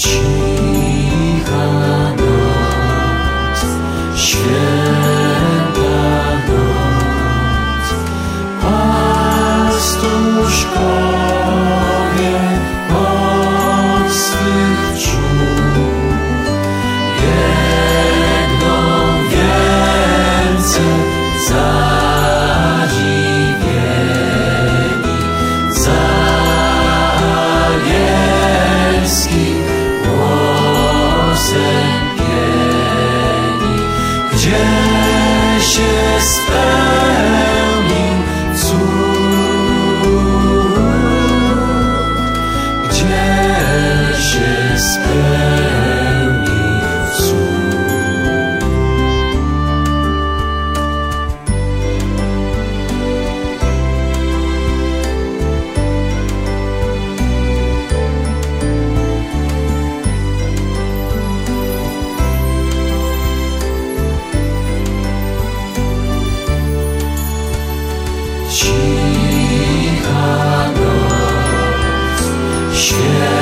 Cicha gdzie się 雪。